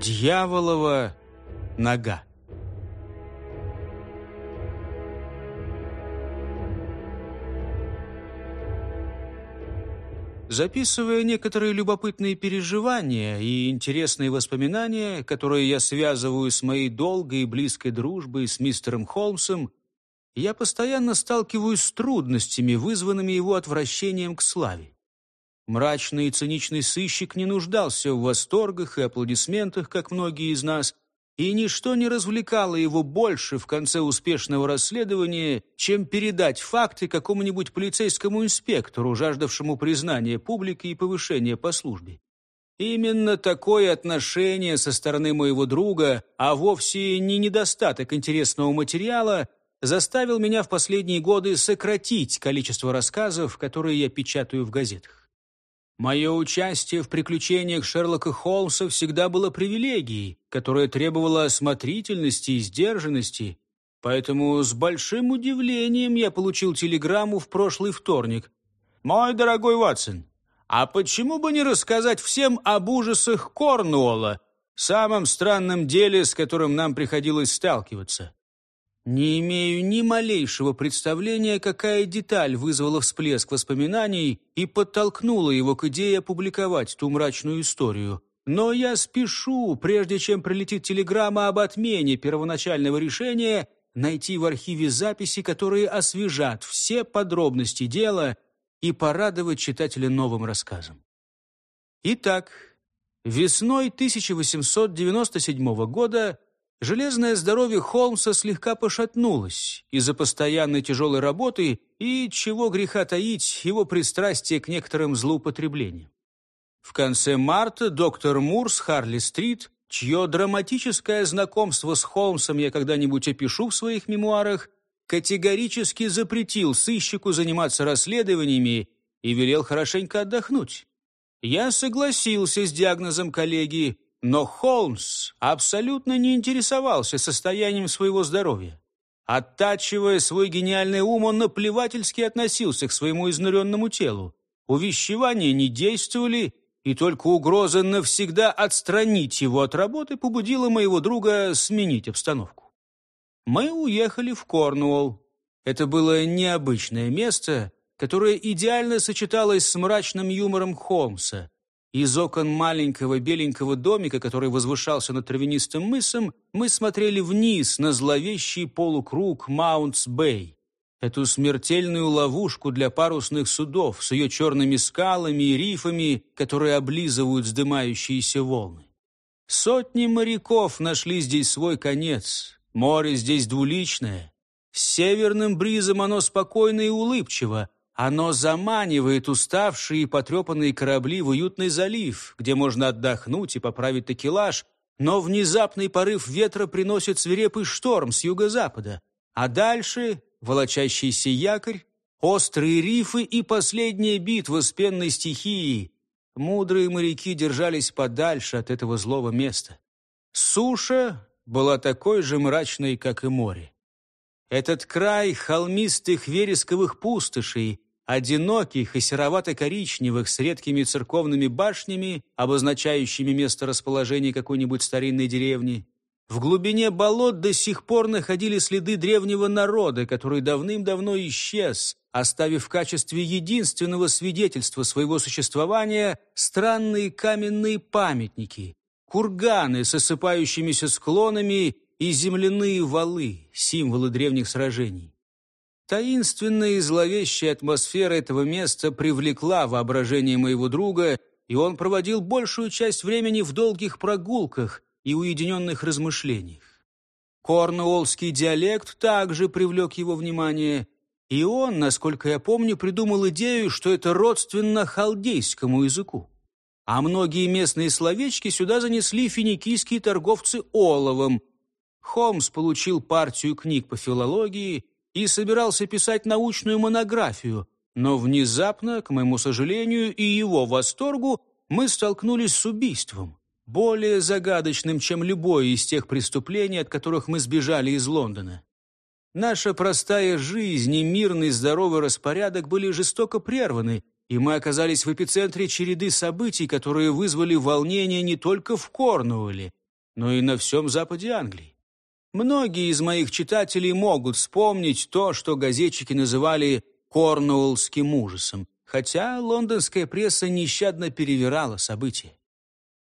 Дьяволова нога. Записывая некоторые любопытные переживания и интересные воспоминания, которые я связываю с моей долгой и близкой дружбой с мистером Холмсом, я постоянно сталкиваюсь с трудностями, вызванными его отвращением к славе. Мрачный и циничный сыщик не нуждался в восторгах и аплодисментах, как многие из нас, и ничто не развлекало его больше в конце успешного расследования, чем передать факты какому-нибудь полицейскому инспектору, жаждавшему признания публики и повышения по службе. Именно такое отношение со стороны моего друга, а вовсе не недостаток интересного материала, заставил меня в последние годы сократить количество рассказов, которые я печатаю в газетах. Мое участие в приключениях Шерлока Холмса всегда было привилегией, которая требовала осмотрительности и сдержанности, поэтому с большим удивлением я получил телеграмму в прошлый вторник. «Мой дорогой Ватсон, а почему бы не рассказать всем об ужасах Корнуолла, самом странном деле, с которым нам приходилось сталкиваться?» Не имею ни малейшего представления, какая деталь вызвала всплеск воспоминаний и подтолкнула его к идее опубликовать ту мрачную историю. Но я спешу, прежде чем прилетит телеграмма об отмене первоначального решения, найти в архиве записи, которые освежат все подробности дела и порадовать читателя новым рассказом. Итак, весной 1897 года Железное здоровье Холмса слегка пошатнулось из-за постоянной тяжелой работы и, чего греха таить, его пристрастие к некоторым злоупотреблениям. В конце марта доктор Мур с Харли-стрит, чье драматическое знакомство с Холмсом я когда-нибудь опишу в своих мемуарах, категорически запретил сыщику заниматься расследованиями и велел хорошенько отдохнуть. Я согласился с диагнозом коллеги, но Холмс абсолютно не интересовался состоянием своего здоровья. Оттачивая свой гениальный ум, он наплевательски относился к своему изнуренному телу. Увещевания не действовали, и только угроза навсегда отстранить его от работы побудила моего друга сменить обстановку. Мы уехали в Корнуолл. Это было необычное место, которое идеально сочеталось с мрачным юмором Холмса. Из окон маленького беленького домика, который возвышался над травянистым мысом, мы смотрели вниз на зловещий полукруг Маунтс-Бэй. Эту смертельную ловушку для парусных судов с ее черными скалами и рифами, которые облизывают вздымающиеся волны. Сотни моряков нашли здесь свой конец. Море здесь двуличное. С северным бризом оно спокойно и улыбчиво, оно заманивает уставшие и потрепанные корабли в уютный залив, где можно отдохнуть и поправить такелаж, но внезапный порыв ветра приносит свирепый шторм с юго-запада. А дальше волочащийся якорь, острые рифы и последняя битва с пенной стихией. Мудрые моряки держались подальше от этого злого места. Суша была такой же мрачной, как и море. Этот край холмистых вересковых пустошей, одиноких и серовато-коричневых с редкими церковными башнями, обозначающими место расположения какой-нибудь старинной деревни. В глубине болот до сих пор находили следы древнего народа, который давным-давно исчез, оставив в качестве единственного свидетельства своего существования странные каменные памятники, курганы с осыпающимися склонами и земляные валы, символы древних сражений. Таинственная и зловещая атмосфера этого места привлекла воображение моего друга, и он проводил большую часть времени в долгих прогулках и уединенных размышлениях. Корнуоллский диалект также привлек его внимание, и он, насколько я помню, придумал идею, что это родственно халдейскому языку. А многие местные словечки сюда занесли финикийские торговцы оловом. Холмс получил партию книг по филологии и собирался писать научную монографию, но внезапно, к моему сожалению и его восторгу, мы столкнулись с убийством, более загадочным, чем любое из тех преступлений, от которых мы сбежали из Лондона. Наша простая жизнь и мирный здоровый распорядок были жестоко прерваны, и мы оказались в эпицентре череды событий, которые вызвали волнение не только в Корнуолле, но и на всем западе Англии. Многие из моих читателей могут вспомнить то, что газетчики называли «корнуоллским ужасом», хотя лондонская пресса нещадно перевирала события.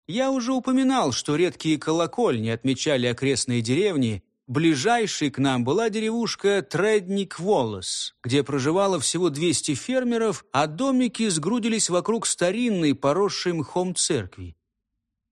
Я уже упоминал, что редкие колокольни отмечали окрестные деревни. Ближайшей к нам была деревушка Тредник-Волос, где проживало всего 200 фермеров, а домики сгрудились вокруг старинной, поросшей мхом церкви.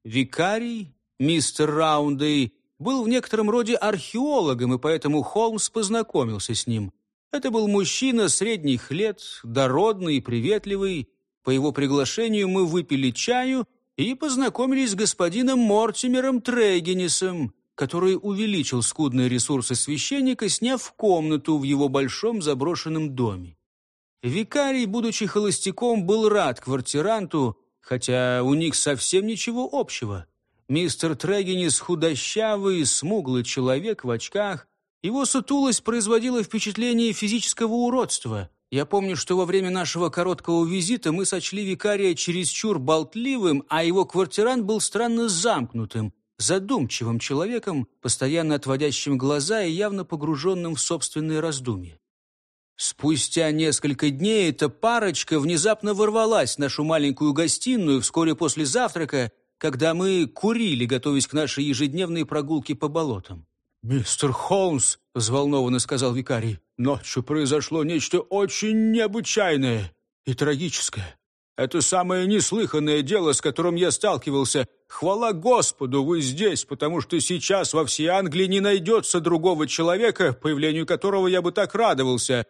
Викарий, мистер Раундей, был в некотором роде археологом, и поэтому Холмс познакомился с ним. Это был мужчина средних лет, дородный и приветливый. По его приглашению мы выпили чаю и познакомились с господином Мортимером Трейгенисом, который увеличил скудные ресурсы священника, сняв комнату в его большом заброшенном доме. Викарий, будучи холостяком, был рад квартиранту, хотя у них совсем ничего общего. Мистер Трегенис худощавый, смуглый человек в очках. Его сутулость производила впечатление физического уродства. Я помню, что во время нашего короткого визита мы сочли викария чересчур болтливым, а его квартирант был странно замкнутым, задумчивым человеком, постоянно отводящим глаза и явно погруженным в собственные раздумья. Спустя несколько дней эта парочка внезапно ворвалась в нашу маленькую гостиную вскоре после завтрака когда мы курили, готовясь к нашей ежедневной прогулке по болотам. «Мистер Холмс», — взволнованно сказал викарий, «ночью произошло нечто очень необычайное и трагическое. Это самое неслыханное дело, с которым я сталкивался. Хвала Господу, вы здесь, потому что сейчас во всей Англии не найдется другого человека, появлению которого я бы так радовался».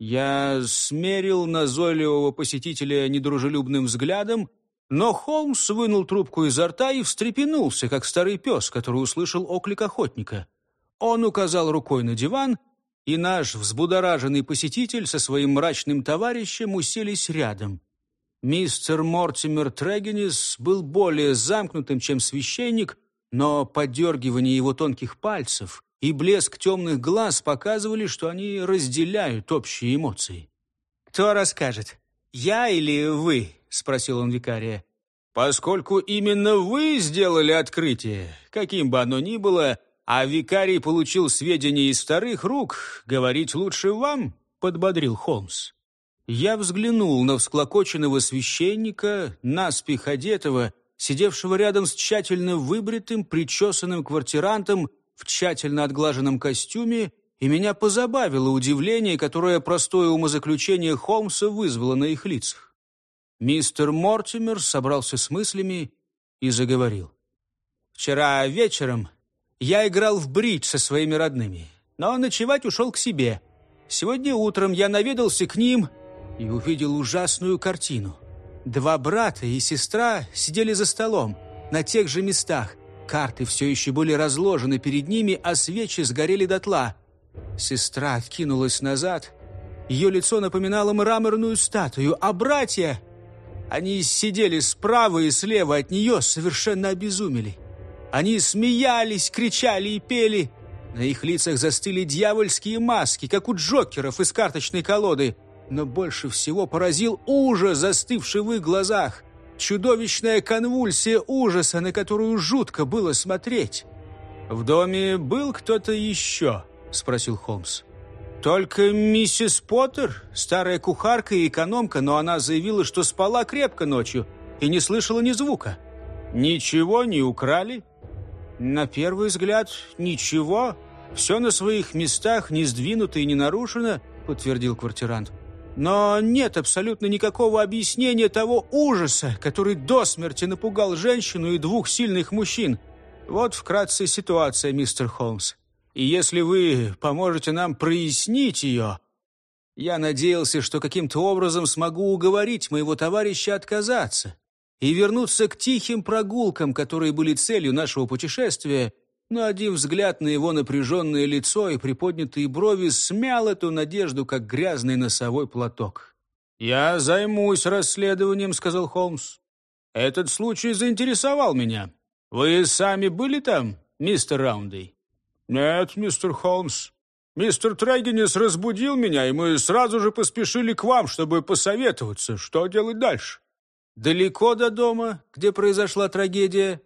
Я смерил назойливого посетителя недружелюбным взглядом но Холмс вынул трубку изо рта и встрепенулся, как старый пес, который услышал оклик охотника. Он указал рукой на диван, и наш взбудораженный посетитель со своим мрачным товарищем уселись рядом. Мистер Мортимер Трегенис был более замкнутым, чем священник, но подергивание его тонких пальцев и блеск темных глаз показывали, что они разделяют общие эмоции. «Кто расскажет, я или вы?» — спросил он викария. «Поскольку именно вы сделали открытие, каким бы оно ни было, а викарий получил сведения из вторых рук, говорить лучше вам», — подбодрил Холмс. Я взглянул на всклокоченного священника, наспех одетого, сидевшего рядом с тщательно выбритым, причесанным квартирантом в тщательно отглаженном костюме, и меня позабавило удивление, которое простое умозаключение Холмса вызвало на их лицах. Мистер Мортимер собрался с мыслями и заговорил. «Вчера вечером я играл в бридж со своими родными, но ночевать ушел к себе. Сегодня утром я наведался к ним и увидел ужасную картину. Два брата и сестра сидели за столом, на тех же местах. Карты все еще были разложены перед ними, а свечи сгорели дотла. Сестра откинулась назад. Ее лицо напоминало мраморную статую, а братья они сидели справа и слева от нее, совершенно обезумели. Они смеялись, кричали и пели. На их лицах застыли дьявольские маски, как у джокеров из карточной колоды. Но больше всего поразил ужас, застывший в их глазах. Чудовищная конвульсия ужаса, на которую жутко было смотреть. «В доме был кто-то еще?» – спросил Холмс. Только миссис Поттер, старая кухарка и экономка, но она заявила, что спала крепко ночью и не слышала ни звука. Ничего не украли? На первый взгляд, ничего. Все на своих местах, не сдвинуто и не нарушено, подтвердил квартирант. Но нет абсолютно никакого объяснения того ужаса, который до смерти напугал женщину и двух сильных мужчин. Вот вкратце ситуация, мистер Холмс и если вы поможете нам прояснить ее...» Я надеялся, что каким-то образом смогу уговорить моего товарища отказаться и вернуться к тихим прогулкам, которые были целью нашего путешествия, но один взгляд на его напряженное лицо и приподнятые брови смял эту надежду, как грязный носовой платок. «Я займусь расследованием», — сказал Холмс. «Этот случай заинтересовал меня. Вы сами были там, мистер Раундей?» «Нет, мистер Холмс. Мистер Трегенис разбудил меня, и мы сразу же поспешили к вам, чтобы посоветоваться, что делать дальше». «Далеко до дома, где произошла трагедия?»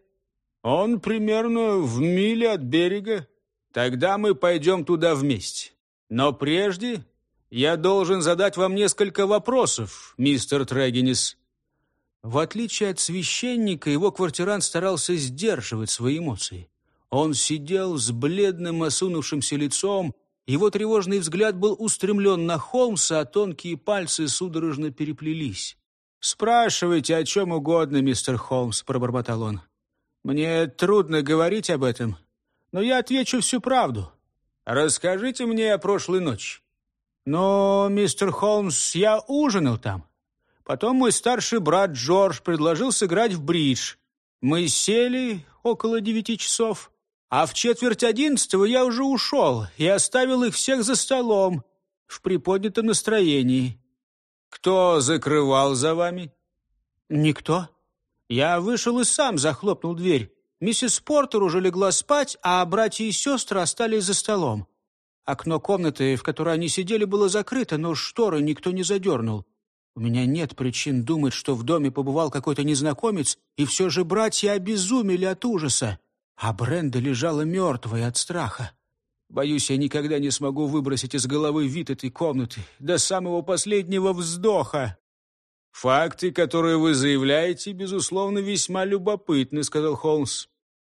Он примерно в миле от берега. Тогда мы пойдем туда вместе. Но прежде я должен задать вам несколько вопросов, мистер Трегенис». В отличие от священника, его квартирант старался сдерживать свои эмоции. Он сидел с бледным, осунувшимся лицом, его тревожный взгляд был устремлен на Холмса, а тонкие пальцы судорожно переплелись. «Спрашивайте о чем угодно, мистер Холмс», — пробормотал он. «Мне трудно говорить об этом, но я отвечу всю правду. Расскажите мне о прошлой ночи». «Но, мистер Холмс, я ужинал там. Потом мой старший брат Джордж предложил сыграть в бридж. Мы сели около девяти часов. А в четверть одиннадцатого я уже ушел и оставил их всех за столом в приподнятом настроении. Кто закрывал за вами? Никто. Я вышел и сам захлопнул дверь. Миссис Портер уже легла спать, а братья и сестры остались за столом. Окно комнаты, в которой они сидели, было закрыто, но шторы никто не задернул. У меня нет причин думать, что в доме побывал какой-то незнакомец, и все же братья обезумели от ужаса а Бренда лежала мертвая от страха. Боюсь, я никогда не смогу выбросить из головы вид этой комнаты до самого последнего вздоха. «Факты, которые вы заявляете, безусловно, весьма любопытны», — сказал Холмс.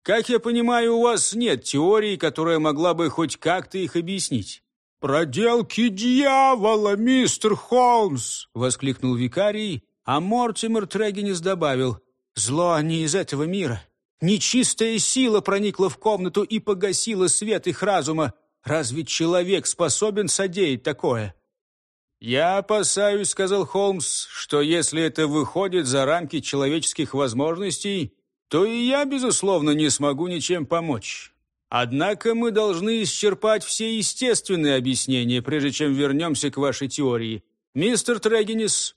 «Как я понимаю, у вас нет теории, которая могла бы хоть как-то их объяснить». «Проделки дьявола, мистер Холмс!» — воскликнул викарий, а Мортимер Трегенис добавил. «Зло не из этого мира. Нечистая сила проникла в комнату и погасила свет их разума. Разве человек способен содеять такое? «Я опасаюсь», — сказал Холмс, «что если это выходит за рамки человеческих возможностей, то и я, безусловно, не смогу ничем помочь. Однако мы должны исчерпать все естественные объяснения, прежде чем вернемся к вашей теории. Мистер Трегенис,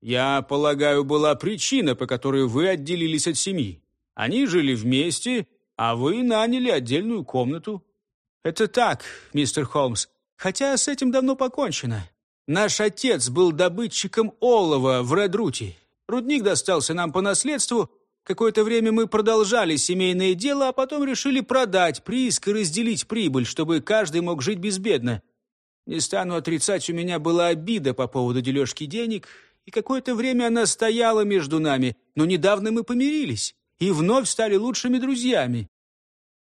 я полагаю, была причина, по которой вы отделились от семьи. Они жили вместе, а вы наняли отдельную комнату. Это так, мистер Холмс, хотя с этим давно покончено. Наш отец был добытчиком олова в Редруте. Рудник достался нам по наследству. Какое-то время мы продолжали семейное дело, а потом решили продать прииск и разделить прибыль, чтобы каждый мог жить безбедно. Не стану отрицать, у меня была обида по поводу дележки денег, и какое-то время она стояла между нами, но недавно мы помирились и вновь стали лучшими друзьями.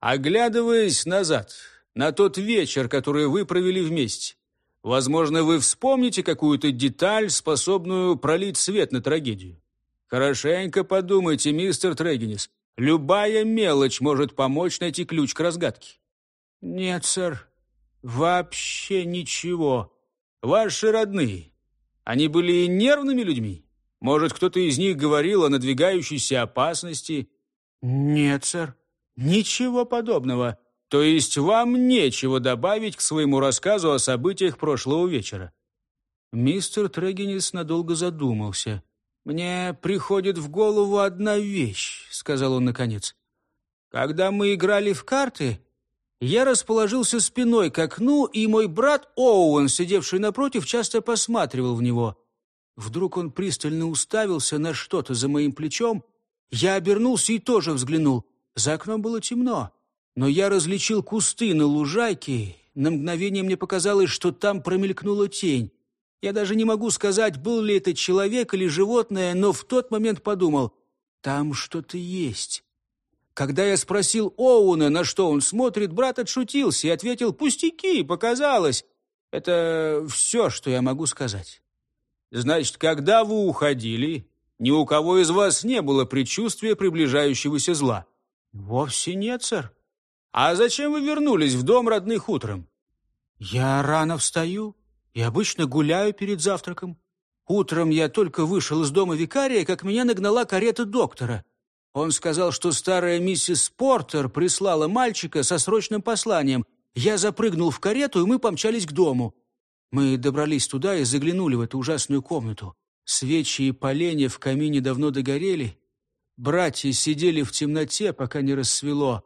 Оглядываясь назад, на тот вечер, который вы провели вместе, возможно, вы вспомните какую-то деталь, способную пролить свет на трагедию. Хорошенько подумайте, мистер Трегенис. Любая мелочь может помочь найти ключ к разгадке. Нет, сэр, вообще ничего. Ваши родные, они были нервными людьми? Может, кто-то из них говорил о надвигающейся опасности? Нет, сэр, ничего подобного. То есть вам нечего добавить к своему рассказу о событиях прошлого вечера? Мистер Трегенис надолго задумался. «Мне приходит в голову одна вещь», — сказал он наконец. «Когда мы играли в карты, я расположился спиной к окну, и мой брат Оуэн, сидевший напротив, часто посматривал в него. Вдруг он пристально уставился на что-то за моим плечом. Я обернулся и тоже взглянул. За окном было темно, но я различил кусты на лужайке. На мгновение мне показалось, что там промелькнула тень. Я даже не могу сказать, был ли это человек или животное, но в тот момент подумал, там что-то есть. Когда я спросил Оуна, на что он смотрит, брат отшутился и ответил, пустяки, показалось. Это все, что я могу сказать. Значит, когда вы уходили, ни у кого из вас не было предчувствия приближающегося зла? Вовсе нет, сэр. А зачем вы вернулись в дом родных утром? Я рано встаю и обычно гуляю перед завтраком. Утром я только вышел из дома викария, как меня нагнала карета доктора. Он сказал, что старая миссис Портер прислала мальчика со срочным посланием. Я запрыгнул в карету, и мы помчались к дому. Мы добрались туда и заглянули в эту ужасную комнату. Свечи и поленья в камине давно догорели. Братья сидели в темноте, пока не рассвело.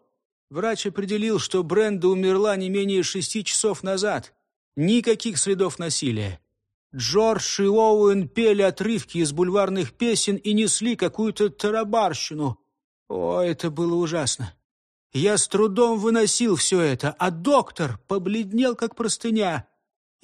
Врач определил, что Бренда умерла не менее шести часов назад. Никаких следов насилия. Джордж и Оуэн пели отрывки из бульварных песен и несли какую-то тарабарщину. О, это было ужасно. Я с трудом выносил все это, а доктор побледнел, как простыня,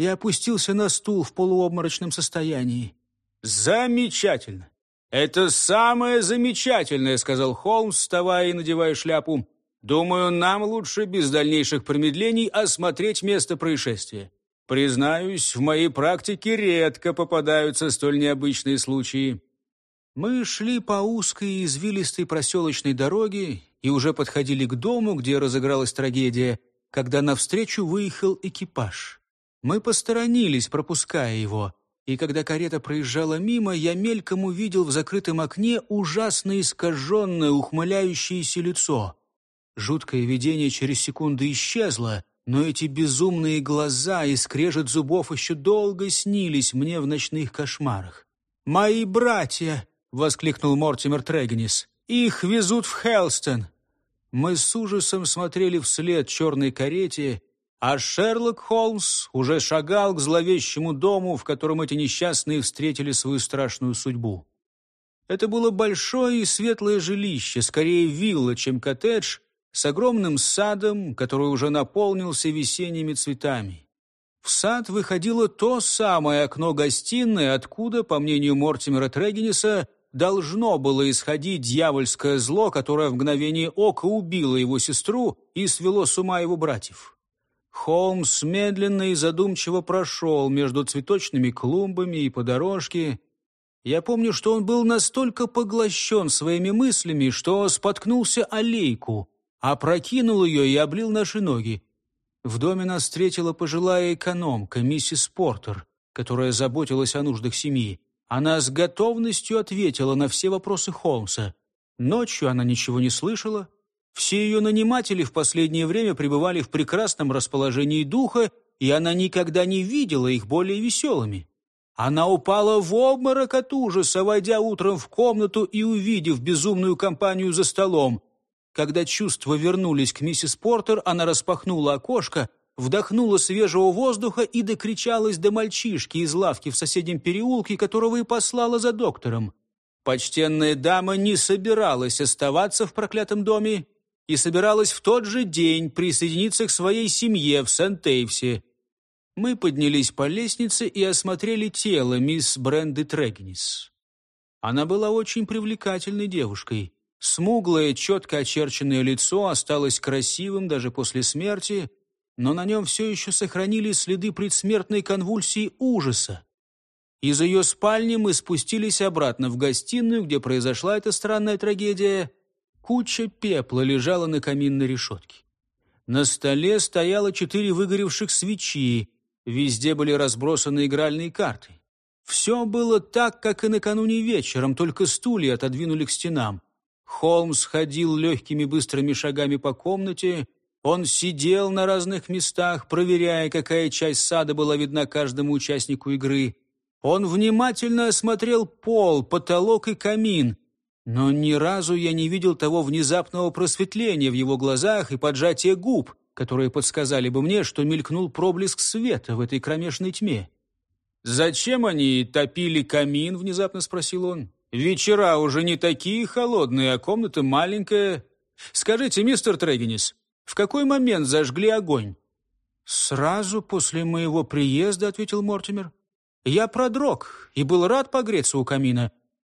и опустился на стул в полуобморочном состоянии. «Замечательно! Это самое замечательное!» — сказал Холмс, вставая и надевая шляпу. «Думаю, нам лучше без дальнейших промедлений осмотреть место происшествия. Признаюсь, в моей практике редко попадаются столь необычные случаи». Мы шли по узкой и извилистой проселочной дороге и уже подходили к дому, где разыгралась трагедия, когда навстречу выехал экипаж. Мы посторонились, пропуская его, и когда карета проезжала мимо, я мельком увидел в закрытом окне ужасно искаженное, ухмыляющееся лицо. Жуткое видение через секунду исчезло, но эти безумные глаза и скрежет зубов еще долго снились мне в ночных кошмарах. «Мои братья!» — воскликнул Мортимер Трегнис. «Их везут в Хелстон!» Мы с ужасом смотрели вслед черной карете, а Шерлок Холмс уже шагал к зловещему дому, в котором эти несчастные встретили свою страшную судьбу. Это было большое и светлое жилище, скорее вилла, чем коттедж, с огромным садом, который уже наполнился весенними цветами. В сад выходило то самое окно-гостиное, откуда, по мнению Мортимера Трегениса, должно было исходить дьявольское зло, которое в мгновение ока убило его сестру и свело с ума его братьев. Холмс медленно и задумчиво прошел между цветочными клумбами и по дорожке. Я помню, что он был настолько поглощен своими мыслями, что споткнулся о лейку, опрокинул ее и облил наши ноги. В доме нас встретила пожилая экономка, миссис Портер, которая заботилась о нуждах семьи. Она с готовностью ответила на все вопросы Холмса. Ночью она ничего не слышала. Все ее наниматели в последнее время пребывали в прекрасном расположении духа, и она никогда не видела их более веселыми. Она упала в обморок от ужаса, войдя утром в комнату и увидев безумную компанию за столом. Когда чувства вернулись к миссис Портер, она распахнула окошко — вдохнула свежего воздуха и докричалась до мальчишки из лавки в соседнем переулке, которого и послала за доктором. Почтенная дама не собиралась оставаться в проклятом доме и собиралась в тот же день присоединиться к своей семье в Сент-Эйвсе. Мы поднялись по лестнице и осмотрели тело мисс Бренды Трегнис. Она была очень привлекательной девушкой. Смуглое, четко очерченное лицо осталось красивым даже после смерти, но на нем все еще сохранились следы предсмертной конвульсии ужаса. Из ее спальни мы спустились обратно в гостиную, где произошла эта странная трагедия. Куча пепла лежала на каминной решетке. На столе стояло четыре выгоревших свечи, везде были разбросаны игральные карты. Все было так, как и накануне вечером, только стулья отодвинули к стенам. Холмс ходил легкими быстрыми шагами по комнате, он сидел на разных местах, проверяя, какая часть сада была видна каждому участнику игры. Он внимательно осмотрел пол, потолок и камин, но ни разу я не видел того внезапного просветления в его глазах и поджатия губ, которые подсказали бы мне, что мелькнул проблеск света в этой кромешной тьме. «Зачем они топили камин?» — внезапно спросил он. «Вечера уже не такие холодные, а комната маленькая. Скажите, мистер Трегенис, в какой момент зажгли огонь?» «Сразу после моего приезда», — ответил Мортимер. «Я продрог и был рад погреться у камина.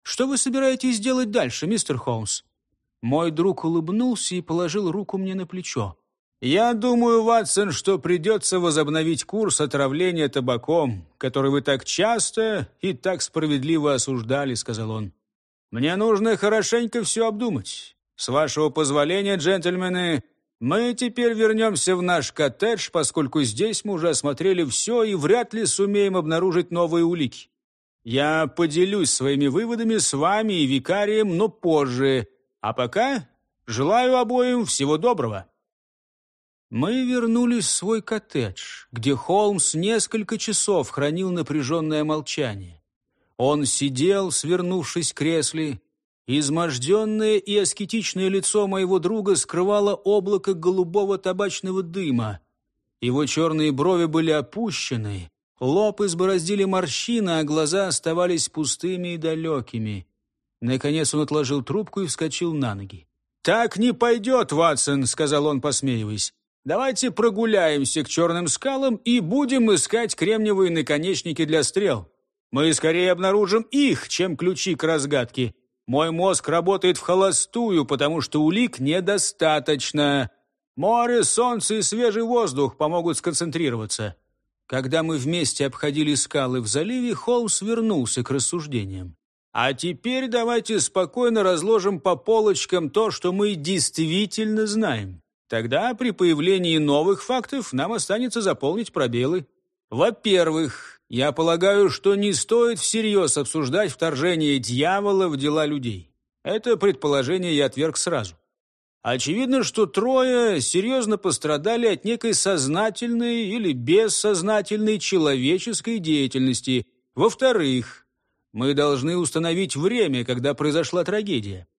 Что вы собираетесь делать дальше, мистер Холмс?» Мой друг улыбнулся и положил руку мне на плечо. «Я думаю, Ватсон, что придется возобновить курс отравления табаком, который вы так часто и так справедливо осуждали», — сказал он. «Мне нужно хорошенько все обдумать. С вашего позволения, джентльмены, мы теперь вернемся в наш коттедж, поскольку здесь мы уже осмотрели все и вряд ли сумеем обнаружить новые улики. Я поделюсь своими выводами с вами и викарием, но позже. А пока желаю обоим всего доброго». Мы вернулись в свой коттедж, где Холмс несколько часов хранил напряженное молчание. Он сидел, свернувшись в кресле, Изможденное и аскетичное лицо моего друга скрывало облако голубого табачного дыма. Его черные брови были опущены, лоб избороздили морщины, а глаза оставались пустыми и далекими. Наконец он отложил трубку и вскочил на ноги. «Так не пойдет, Ватсон», — сказал он, посмеиваясь. «Давайте прогуляемся к черным скалам и будем искать кремниевые наконечники для стрел. Мы скорее обнаружим их, чем ключи к разгадке. Мой мозг работает в холостую, потому что улик недостаточно. Море, солнце и свежий воздух помогут сконцентрироваться». Когда мы вместе обходили скалы в заливе, Холмс вернулся к рассуждениям. А теперь давайте спокойно разложим по полочкам то, что мы действительно знаем. Тогда при появлении новых фактов нам останется заполнить пробелы. Во-первых, я полагаю, что не стоит всерьез обсуждать вторжение дьявола в дела людей. Это предположение я отверг сразу. Очевидно, что трое серьезно пострадали от некой сознательной или бессознательной человеческой деятельности. Во-вторых, мы должны установить время, когда произошла трагедия.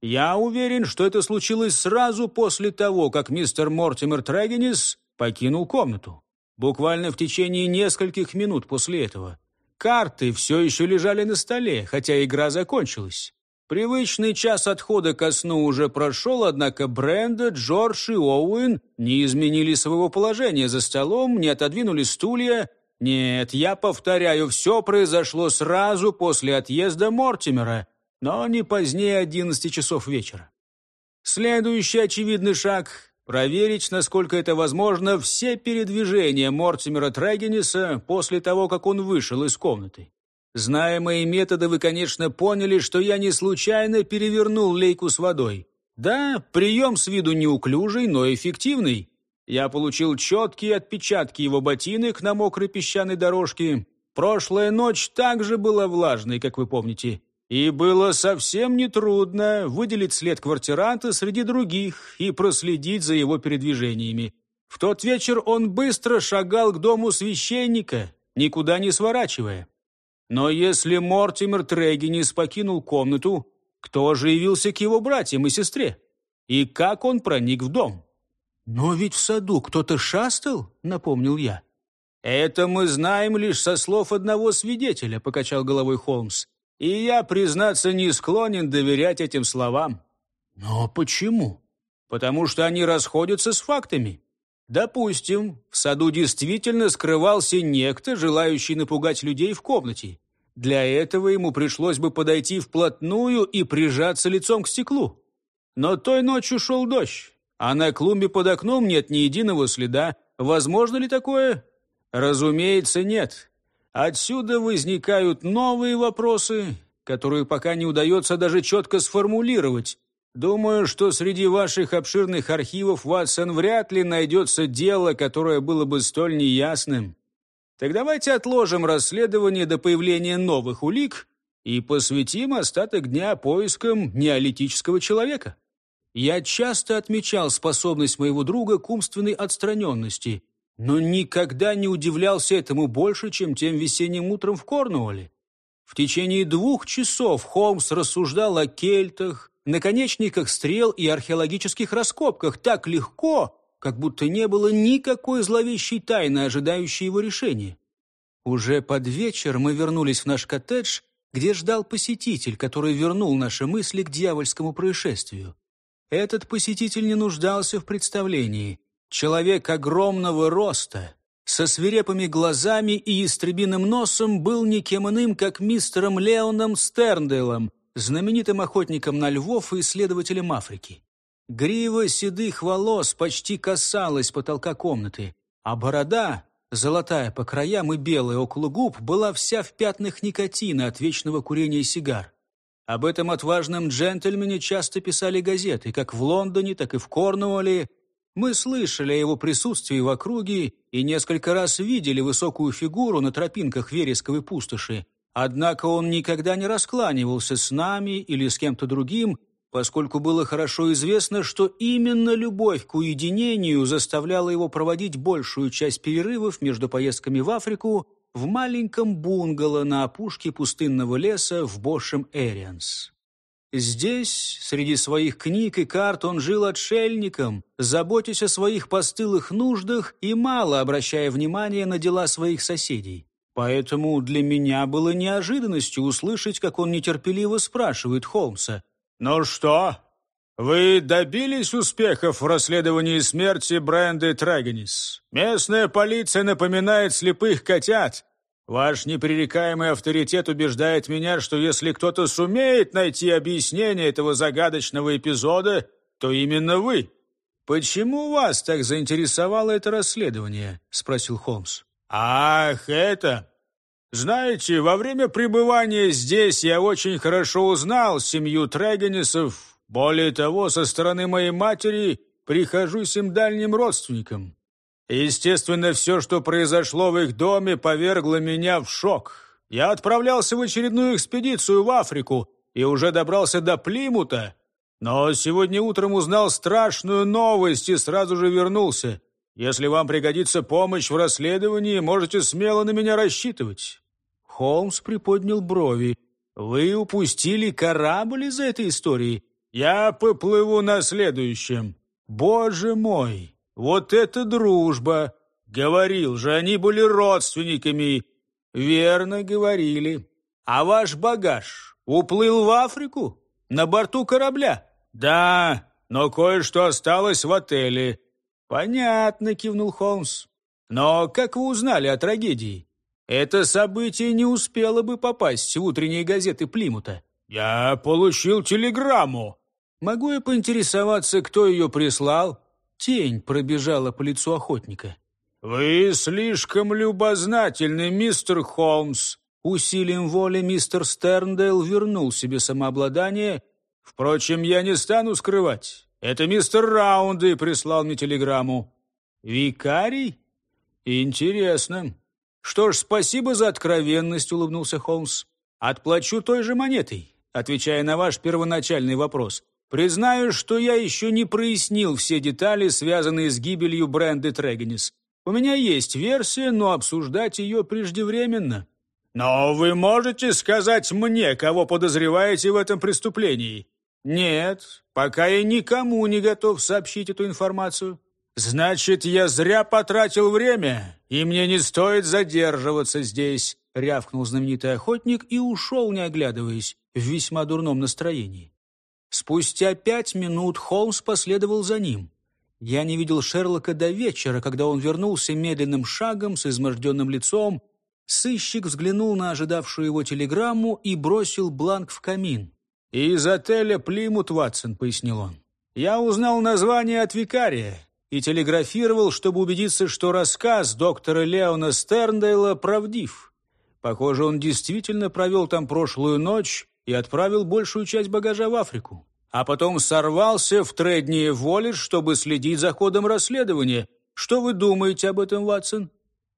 Я уверен, что это случилось сразу после того, как мистер Мортимер Трегенис покинул комнату. Буквально в течение нескольких минут после этого. Карты все еще лежали на столе, хотя игра закончилась. Привычный час отхода ко сну уже прошел, однако Бренда, Джордж и Оуэн не изменили своего положения за столом, не отодвинули стулья, нет, я повторяю, все произошло сразу после отъезда Мортимера, но не позднее 11 часов вечера. Следующий очевидный шаг – проверить, насколько это возможно, все передвижения Мортимера Трегениса после того, как он вышел из комнаты. Зная мои методы, вы, конечно, поняли, что я не случайно перевернул лейку с водой. Да, прием с виду неуклюжий, но эффективный. Я получил четкие отпечатки его ботинок на мокрой песчаной дорожке. Прошлая ночь также была влажной, как вы помните. И было совсем нетрудно выделить след квартиранта среди других и проследить за его передвижениями. В тот вечер он быстро шагал к дому священника, никуда не сворачивая. Но если Мортимер Трегинис покинул комнату, кто же явился к его братьям и сестре? И как он проник в дом? «Но ведь в саду кто-то шастал?» — напомнил я. «Это мы знаем лишь со слов одного свидетеля», — покачал головой Холмс. «И я, признаться, не склонен доверять этим словам». «Но почему?» «Потому что они расходятся с фактами. Допустим, в саду действительно скрывался некто, желающий напугать людей в комнате. Для этого ему пришлось бы подойти вплотную и прижаться лицом к стеклу. Но той ночью шел дождь а на клумбе под окном нет ни единого следа. Возможно ли такое? Разумеется, нет. Отсюда возникают новые вопросы, которые пока не удается даже четко сформулировать. Думаю, что среди ваших обширных архивов, Ватсон, вряд ли найдется дело, которое было бы столь неясным. Так давайте отложим расследование до появления новых улик и посвятим остаток дня поискам неолитического человека. Я часто отмечал способность моего друга к умственной отстраненности, но никогда не удивлялся этому больше, чем тем весенним утром в Корнуолле. В течение двух часов Холмс рассуждал о кельтах, наконечниках стрел и археологических раскопках так легко, как будто не было никакой зловещей тайны, ожидающей его решения. Уже под вечер мы вернулись в наш коттедж, где ждал посетитель, который вернул наши мысли к дьявольскому происшествию. Этот посетитель не нуждался в представлении. Человек огромного роста, со свирепыми глазами и истребиным носом был никем иным, как мистером Леоном Стернделом, знаменитым охотником на львов и исследователем Африки. Грива седых волос почти касалась потолка комнаты, а борода, золотая по краям и белая около губ, была вся в пятнах никотина от вечного курения сигар. Об этом отважном джентльмене часто писали газеты, как в Лондоне, так и в Корнуолле. Мы слышали о его присутствии в округе и несколько раз видели высокую фигуру на тропинках вересковой пустоши. Однако он никогда не раскланивался с нами или с кем-то другим, поскольку было хорошо известно, что именно любовь к уединению заставляла его проводить большую часть перерывов между поездками в Африку в маленьком бунгало на опушке пустынного леса в Бошем Эрианс. Здесь, среди своих книг и карт, он жил отшельником, заботясь о своих постылых нуждах и мало обращая внимания на дела своих соседей. Поэтому для меня было неожиданностью услышать, как он нетерпеливо спрашивает Холмса. «Ну что, Вы добились успехов в расследовании смерти Бренды Трагонис. Местная полиция напоминает слепых котят. Ваш непререкаемый авторитет убеждает меня, что если кто-то сумеет найти объяснение этого загадочного эпизода, то именно вы. «Почему вас так заинтересовало это расследование?» — спросил Холмс. «Ах, это...» «Знаете, во время пребывания здесь я очень хорошо узнал семью Трегенисов. Более того, со стороны моей матери прихожусь им дальним родственникам. Естественно, все, что произошло в их доме, повергло меня в шок. Я отправлялся в очередную экспедицию в Африку и уже добрался до Плимута, но сегодня утром узнал страшную новость и сразу же вернулся. Если вам пригодится помощь в расследовании, можете смело на меня рассчитывать». Холмс приподнял брови. «Вы упустили корабль из этой истории?» «Я поплыву на следующем». «Боже мой, вот это дружба!» «Говорил же, они были родственниками». «Верно говорили. А ваш багаж уплыл в Африку? На борту корабля?» «Да, но кое-что осталось в отеле». «Понятно», — кивнул Холмс. «Но как вы узнали о трагедии? Это событие не успело бы попасть в утренние газеты Плимута». «Я получил телеграмму». «Могу я поинтересоваться, кто ее прислал?» Тень пробежала по лицу охотника. «Вы слишком любознательны, мистер Холмс». Усилием воли мистер Стерндейл вернул себе самообладание Впрочем, я не стану скрывать. Это мистер Раунды прислал мне телеграмму. Викарий? Интересно. Что ж, спасибо за откровенность, улыбнулся Холмс. Отплачу той же монетой, отвечая на ваш первоначальный вопрос. Признаю, что я еще не прояснил все детали, связанные с гибелью Бренды Трегенис. У меня есть версия, но обсуждать ее преждевременно. «Но вы можете сказать мне, кого подозреваете в этом преступлении?» «Нет, пока я никому не готов сообщить эту информацию». «Значит, я зря потратил время, и мне не стоит задерживаться здесь», — рявкнул знаменитый охотник и ушел, не оглядываясь, в весьма дурном настроении. Спустя пять минут Холмс последовал за ним. Я не видел Шерлока до вечера, когда он вернулся медленным шагом с изможденным лицом, Сыщик взглянул на ожидавшую его телеграмму и бросил бланк в камин. «Из отеля «Плимут, Ватсон», — пояснил он. «Я узнал название от викария и телеграфировал, чтобы убедиться, что рассказ доктора Леона Стерндейла правдив. Похоже, он действительно провел там прошлую ночь и отправил большую часть багажа в Африку. А потом сорвался в Тредни Волледж, чтобы следить за ходом расследования. Что вы думаете об этом, Ватсон?»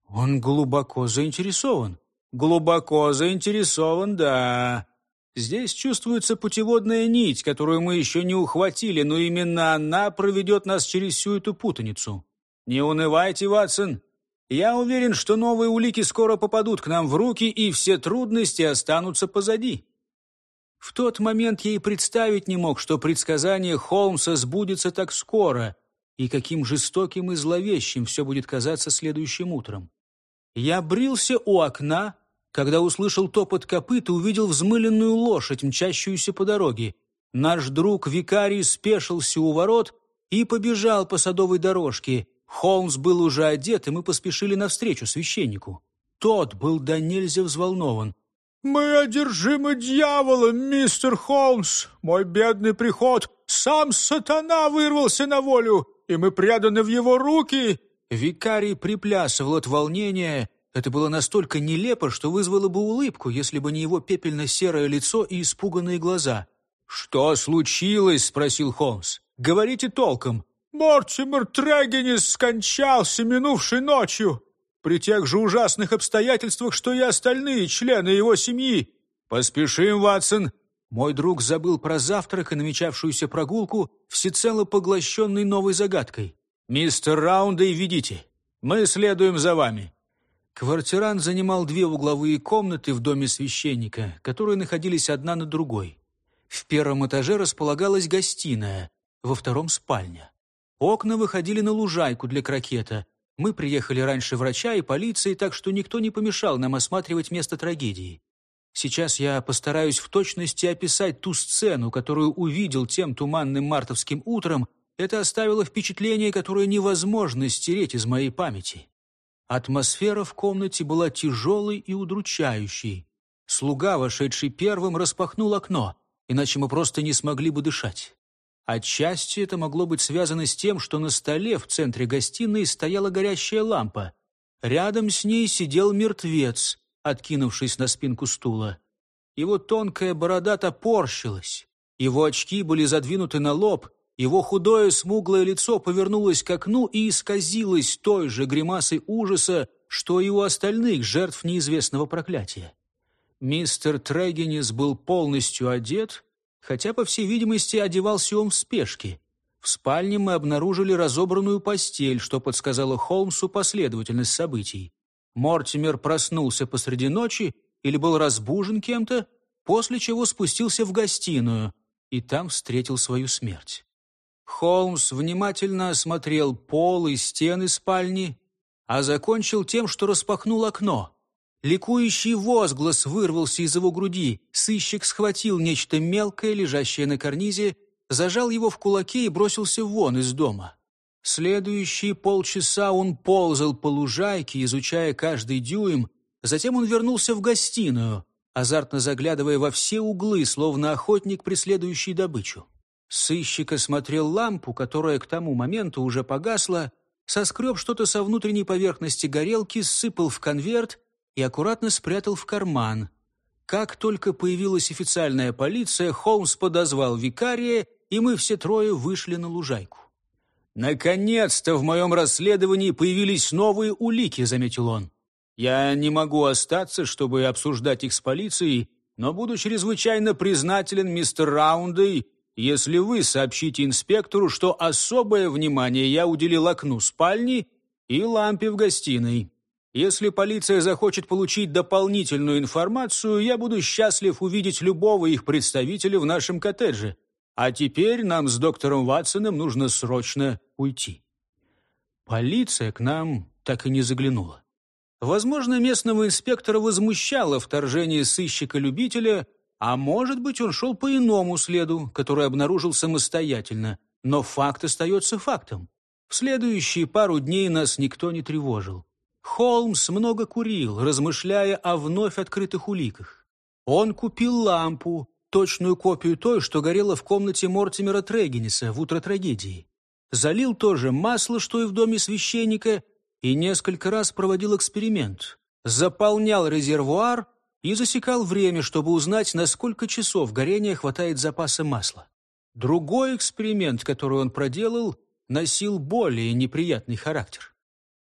Он глубоко заинтересован. Глубоко заинтересован, да. Здесь чувствуется путеводная нить, которую мы еще не ухватили, но именно она проведет нас через всю эту путаницу. Не унывайте, Ватсон. Я уверен, что новые улики скоро попадут к нам в руки, и все трудности останутся позади. В тот момент я и представить не мог, что предсказание Холмса сбудется так скоро, и каким жестоким и зловещим все будет казаться следующим утром. Я брился у окна, когда услышал топот копыт и увидел взмыленную лошадь, мчащуюся по дороге. Наш друг Викарий спешился у ворот и побежал по садовой дорожке. Холмс был уже одет, и мы поспешили навстречу священнику. Тот был до нельзя взволнован. «Мы одержимы дьяволом, мистер Холмс! Мой бедный приход! Сам сатана вырвался на волю, и мы преданы в его руки!» Викарий приплясывал от волнения. Это было настолько нелепо, что вызвало бы улыбку, если бы не его пепельно-серое лицо и испуганные глаза. «Что случилось?» — спросил Холмс. «Говорите толком». «Мортимер Трегенис скончался минувшей ночью, при тех же ужасных обстоятельствах, что и остальные члены его семьи». «Поспешим, Ватсон». Мой друг забыл про завтрак и намечавшуюся прогулку, всецело поглощенный новой загадкой. «Мистер Раунда ведите. Мы следуем за вами». Квартирант занимал две угловые комнаты в доме священника, которые находились одна на другой. В первом этаже располагалась гостиная, во втором — спальня. Окна выходили на лужайку для крокета. Мы приехали раньше врача и полиции, так что никто не помешал нам осматривать место трагедии. Сейчас я постараюсь в точности описать ту сцену, которую увидел тем туманным мартовским утром. Это оставило впечатление, которое невозможно стереть из моей памяти. Атмосфера в комнате была тяжелой и удручающей. Слуга, вошедший первым, распахнул окно, иначе мы просто не смогли бы дышать. Отчасти это могло быть связано с тем, что на столе в центре гостиной стояла горящая лампа. Рядом с ней сидел мертвец, откинувшись на спинку стула. Его тонкая борода топорщилась, его очки были задвинуты на лоб, его худое смуглое лицо повернулось к окну и исказилось той же гримасой ужаса, что и у остальных жертв неизвестного проклятия. Мистер Трегенис был полностью одет, хотя, по всей видимости, одевался он в спешке. В спальне мы обнаружили разобранную постель, что подсказало Холмсу последовательность событий. Мортимер проснулся посреди ночи или был разбужен кем-то, после чего спустился в гостиную и там встретил свою смерть. Холмс внимательно осмотрел пол и стены спальни, а закончил тем, что распахнул окно. Ликующий возглас вырвался из его груди. Сыщик схватил нечто мелкое, лежащее на карнизе, зажал его в кулаке и бросился вон из дома. Следующие полчаса он ползал по лужайке, изучая каждый дюйм, затем он вернулся в гостиную, азартно заглядывая во все углы, словно охотник, преследующий добычу. Сыщик осмотрел лампу, которая к тому моменту уже погасла, соскреб что-то со внутренней поверхности горелки, сыпал в конверт и аккуратно спрятал в карман. Как только появилась официальная полиция, Холмс подозвал викария, и мы все трое вышли на лужайку. «Наконец-то в моем расследовании появились новые улики», — заметил он. «Я не могу остаться, чтобы обсуждать их с полицией, но буду чрезвычайно признателен мистер Раундой, если вы сообщите инспектору, что особое внимание я уделил окну спальни и лампе в гостиной. Если полиция захочет получить дополнительную информацию, я буду счастлив увидеть любого их представителя в нашем коттедже. А теперь нам с доктором Ватсоном нужно срочно уйти. Полиция к нам так и не заглянула. Возможно, местного инспектора возмущало вторжение сыщика-любителя, а может быть, он шел по иному следу, который обнаружил самостоятельно. Но факт остается фактом. В следующие пару дней нас никто не тревожил. Холмс много курил, размышляя о вновь открытых уликах. Он купил лампу, точную копию той, что горела в комнате Мортимера Трегенниса в утро трагедии. Залил тоже масло, что и в доме священника, и несколько раз проводил эксперимент. Заполнял резервуар и засекал время, чтобы узнать, на сколько часов горения хватает запаса масла. Другой эксперимент, который он проделал, носил более неприятный характер.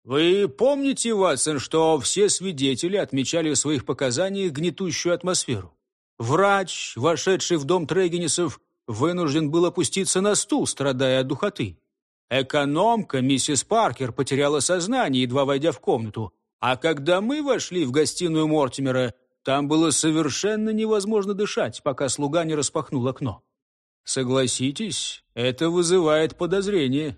Вы помните, Ватсон, что все свидетели отмечали в своих показаниях гнетущую атмосферу? Врач, вошедший в дом Трегенисов, вынужден был опуститься на стул, страдая от духоты. Экономка, миссис Паркер, потеряла сознание, едва войдя в комнату. А когда мы вошли в гостиную Мортимера, там было совершенно невозможно дышать, пока слуга не распахнул окно. Согласитесь, это вызывает подозрение.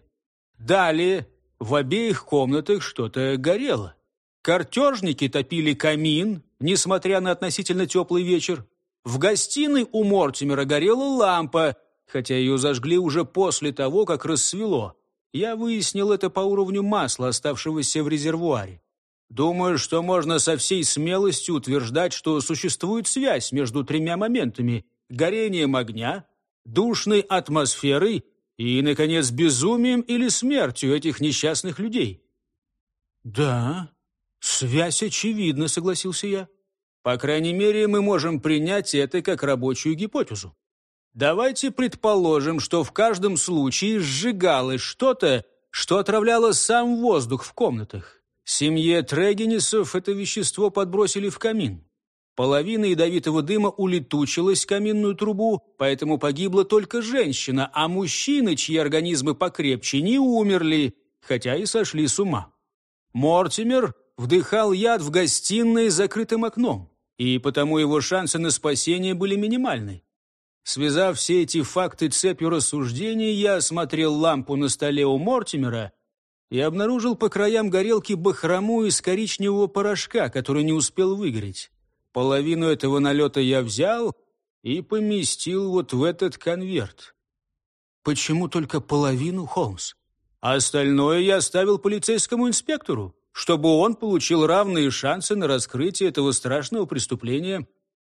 Далее в обеих комнатах что-то горело. Картежники топили камин, несмотря на относительно теплый вечер. В гостиной у Мортимера горела лампа, хотя ее зажгли уже после того, как рассвело. Я выяснил это по уровню масла, оставшегося в резервуаре. Думаю, что можно со всей смелостью утверждать, что существует связь между тремя моментами – горением огня, душной атмосферой и, наконец, безумием или смертью этих несчастных людей. «Да, связь очевидна», — согласился я. По крайней мере, мы можем принять это как рабочую гипотезу. Давайте предположим, что в каждом случае сжигалось что-то, что отравляло сам воздух в комнатах. Семье Трегенисов это вещество подбросили в камин. Половина ядовитого дыма улетучилась в каминную трубу, поэтому погибла только женщина, а мужчины, чьи организмы покрепче, не умерли, хотя и сошли с ума. Мортимер вдыхал яд в гостиной с закрытым окном и потому его шансы на спасение были минимальны. Связав все эти факты цепью рассуждений, я осмотрел лампу на столе у Мортимера и обнаружил по краям горелки бахрому из коричневого порошка, который не успел выгореть. Половину этого налета я взял и поместил вот в этот конверт. Почему только половину, Холмс? А остальное я оставил полицейскому инспектору, чтобы он получил равные шансы на раскрытие этого страшного преступления.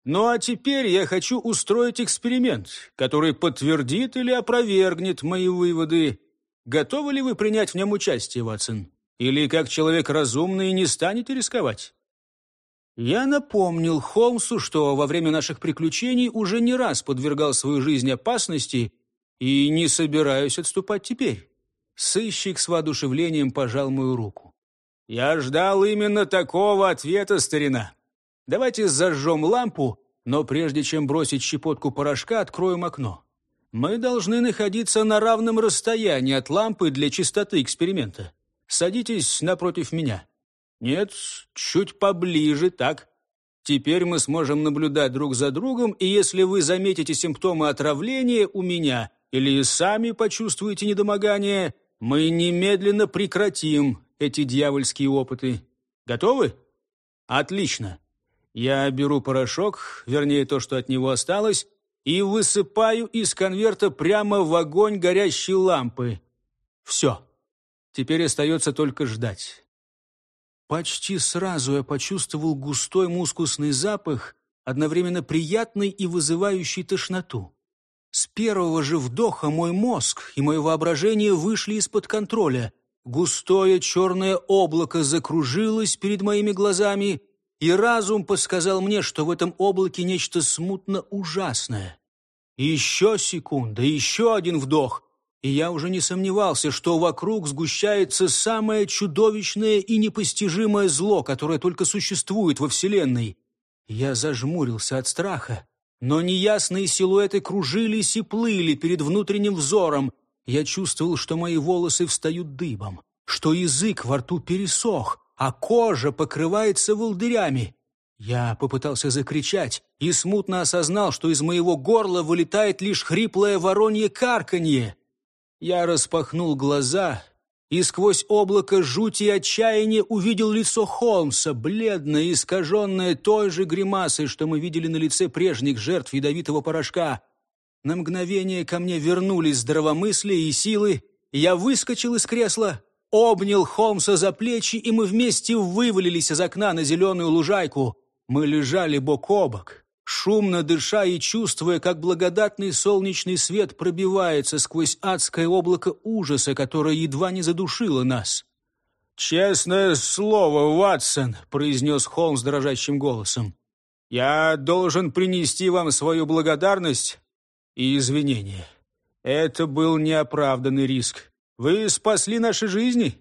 Ну а теперь я хочу устроить эксперимент, который подтвердит или опровергнет мои выводы. Готовы ли вы принять в нем участие, Ватсон? Или, как человек разумный, не станете рисковать? Я напомнил Холмсу, что во время наших приключений уже не раз подвергал свою жизнь опасности и не собираюсь отступать теперь. Сыщик с воодушевлением пожал мою руку. «Я ждал именно такого ответа, старина. Давайте зажжем лампу, но прежде чем бросить щепотку порошка, откроем окно. Мы должны находиться на равном расстоянии от лампы для чистоты эксперимента. Садитесь напротив меня». «Нет, чуть поближе, так. Теперь мы сможем наблюдать друг за другом, и если вы заметите симптомы отравления у меня или сами почувствуете недомогание, мы немедленно прекратим эти дьявольские опыты. Готовы? Отлично. Я беру порошок, вернее, то, что от него осталось, и высыпаю из конверта прямо в огонь горящей лампы. Все. Теперь остается только ждать. Почти сразу я почувствовал густой мускусный запах, одновременно приятный и вызывающий тошноту. С первого же вдоха мой мозг и мое воображение вышли из-под контроля. Густое черное облако закружилось перед моими глазами, и разум подсказал мне, что в этом облаке нечто смутно ужасное. Еще секунда, еще один вдох, и я уже не сомневался, что вокруг сгущается самое чудовищное и непостижимое зло, которое только существует во Вселенной. Я зажмурился от страха, но неясные силуэты кружились и плыли перед внутренним взором. Я чувствовал, что мои волосы встают дыбом, что язык во рту пересох, а кожа покрывается волдырями. Я попытался закричать и смутно осознал, что из моего горла вылетает лишь хриплое воронье карканье. Я распахнул глаза и сквозь облако жути и отчаяния увидел лицо Холмса, бледное, искаженное той же гримасой, что мы видели на лице прежних жертв ядовитого порошка. На мгновение ко мне вернулись здравомыслие и силы. Я выскочил из кресла, обнял Холмса за плечи, и мы вместе вывалились из окна на зеленую лужайку. Мы лежали бок о бок шумно дыша и чувствуя, как благодатный солнечный свет пробивается сквозь адское облако ужаса, которое едва не задушило нас. «Честное слово, Ватсон», — произнес Холмс дрожащим голосом, «я должен принести вам свою благодарность и извинения. Это был неоправданный риск. Вы спасли наши жизни».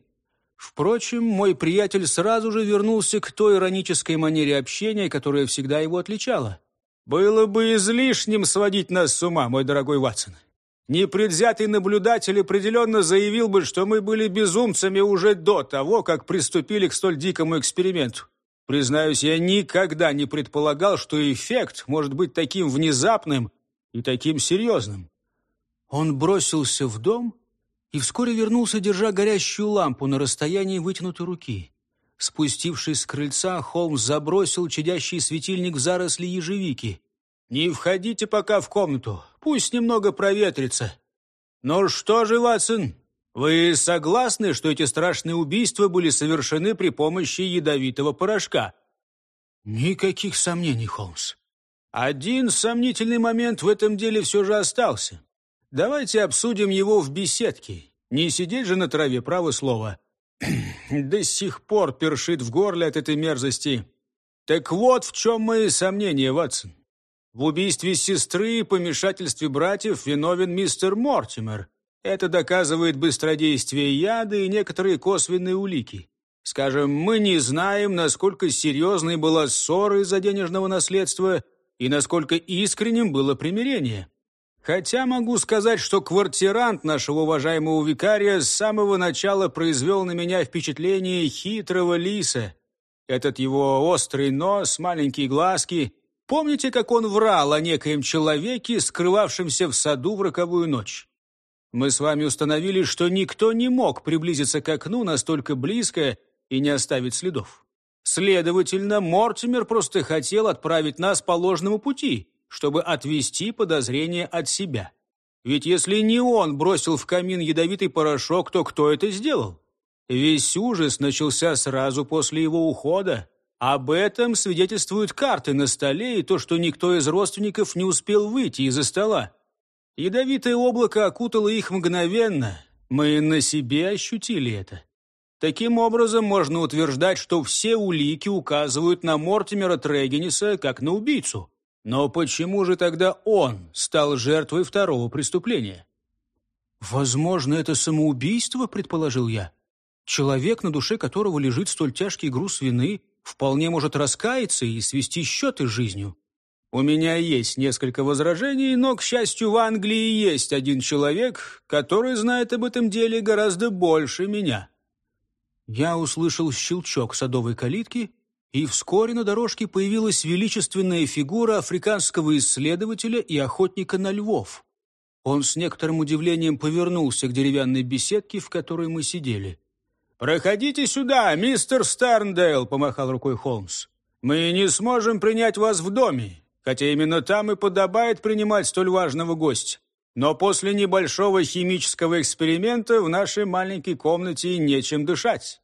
Впрочем, мой приятель сразу же вернулся к той иронической манере общения, которая всегда его отличала. Было бы излишним сводить нас с ума, мой дорогой Ватсон. Непредвзятый наблюдатель определенно заявил бы, что мы были безумцами уже до того, как приступили к столь дикому эксперименту. Признаюсь, я никогда не предполагал, что эффект может быть таким внезапным и таким серьезным. Он бросился в дом и вскоре вернулся, держа горящую лампу на расстоянии вытянутой руки. Спустившись с крыльца, Холмс забросил чадящий светильник в заросли ежевики. «Не входите пока в комнату, пусть немного проветрится». «Ну что же, Ватсон, вы согласны, что эти страшные убийства были совершены при помощи ядовитого порошка?» «Никаких сомнений, Холмс. Один сомнительный момент в этом деле все же остался. Давайте обсудим его в беседке. Не сидеть же на траве, право слово». до сих пор першит в горле от этой мерзости. Так вот в чем мои сомнения, Ватсон. В убийстве сестры и помешательстве братьев виновен мистер Мортимер. Это доказывает быстродействие яда и некоторые косвенные улики. Скажем, мы не знаем, насколько серьезной была ссора из-за денежного наследства и насколько искренним было примирение. Хотя могу сказать, что квартирант нашего уважаемого викария с самого начала произвел на меня впечатление хитрого лиса. Этот его острый нос, маленькие глазки. Помните, как он врал о некоем человеке, скрывавшемся в саду в роковую ночь? Мы с вами установили, что никто не мог приблизиться к окну настолько близко и не оставить следов. Следовательно, Мортимер просто хотел отправить нас по ложному пути, чтобы отвести подозрения от себя. Ведь если не он бросил в камин ядовитый порошок, то кто это сделал? Весь ужас начался сразу после его ухода. Об этом свидетельствуют карты на столе и то, что никто из родственников не успел выйти из-за стола. Ядовитое облако окутало их мгновенно. Мы на себе ощутили это. Таким образом, можно утверждать, что все улики указывают на Мортимера Трегениса как на убийцу. Но почему же тогда он стал жертвой второго преступления? «Возможно, это самоубийство», — предположил я. «Человек, на душе которого лежит столь тяжкий груз вины, вполне может раскаяться и свести счеты с жизнью». «У меня есть несколько возражений, но, к счастью, в Англии есть один человек, который знает об этом деле гораздо больше меня». Я услышал щелчок садовой калитки и вскоре на дорожке появилась величественная фигура африканского исследователя и охотника на львов. Он с некоторым удивлением повернулся к деревянной беседке, в которой мы сидели. «Проходите сюда, мистер Стерндейл», — помахал рукой Холмс. «Мы не сможем принять вас в доме, хотя именно там и подобает принимать столь важного гостя. Но после небольшого химического эксперимента в нашей маленькой комнате нечем дышать.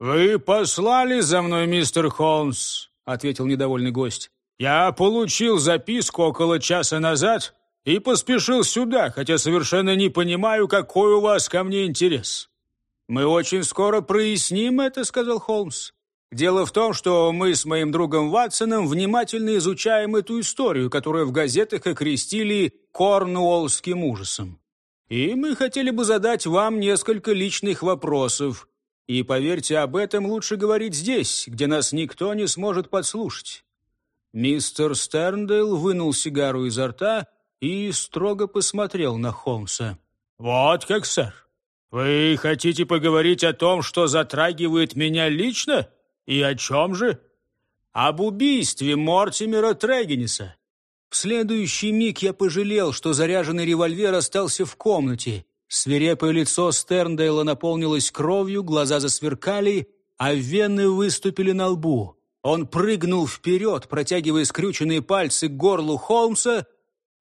«Вы послали за мной, мистер Холмс», — ответил недовольный гость. «Я получил записку около часа назад и поспешил сюда, хотя совершенно не понимаю, какой у вас ко мне интерес». «Мы очень скоро проясним это», — сказал Холмс. «Дело в том, что мы с моим другом Ватсоном внимательно изучаем эту историю, которую в газетах окрестили «Корнуоллским ужасом». И мы хотели бы задать вам несколько личных вопросов, и поверьте, об этом лучше говорить здесь, где нас никто не сможет подслушать». Мистер Стерндейл вынул сигару изо рта и строго посмотрел на Холмса. «Вот как, сэр. Вы хотите поговорить о том, что затрагивает меня лично? И о чем же?» «Об убийстве Мортимера Трегениса». В следующий миг я пожалел, что заряженный револьвер остался в комнате, Свирепое лицо Стерндейла наполнилось кровью, глаза засверкали, а вены выступили на лбу. Он прыгнул вперед, протягивая скрюченные пальцы к горлу Холмса,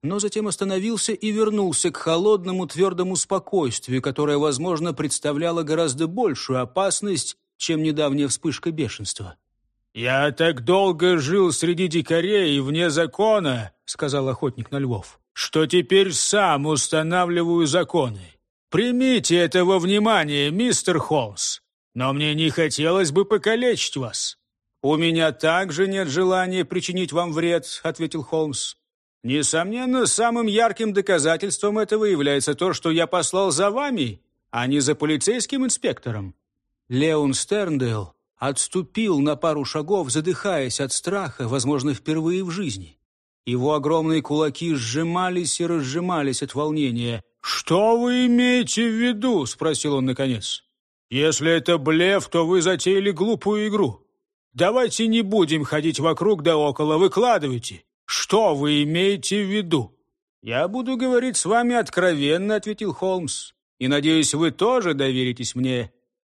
но затем остановился и вернулся к холодному твердому спокойствию, которое, возможно, представляло гораздо большую опасность, чем недавняя вспышка бешенства. «Я так долго жил среди дикарей и вне закона», — сказал охотник на львов, «что теперь сам устанавливаю законы. Примите это во внимание, мистер Холмс. Но мне не хотелось бы покалечить вас». «У меня также нет желания причинить вам вред», — ответил Холмс. «Несомненно, самым ярким доказательством этого является то, что я послал за вами, а не за полицейским инспектором». Леон Стерндейл отступил на пару шагов, задыхаясь от страха, возможно, впервые в жизни. Его огромные кулаки сжимались и разжимались от волнения. «Что вы имеете в виду?» — спросил он наконец. «Если это блеф, то вы затеяли глупую игру. Давайте не будем ходить вокруг да около, выкладывайте. Что вы имеете в виду?» «Я буду говорить с вами откровенно», — ответил Холмс. «И, надеюсь, вы тоже доверитесь мне.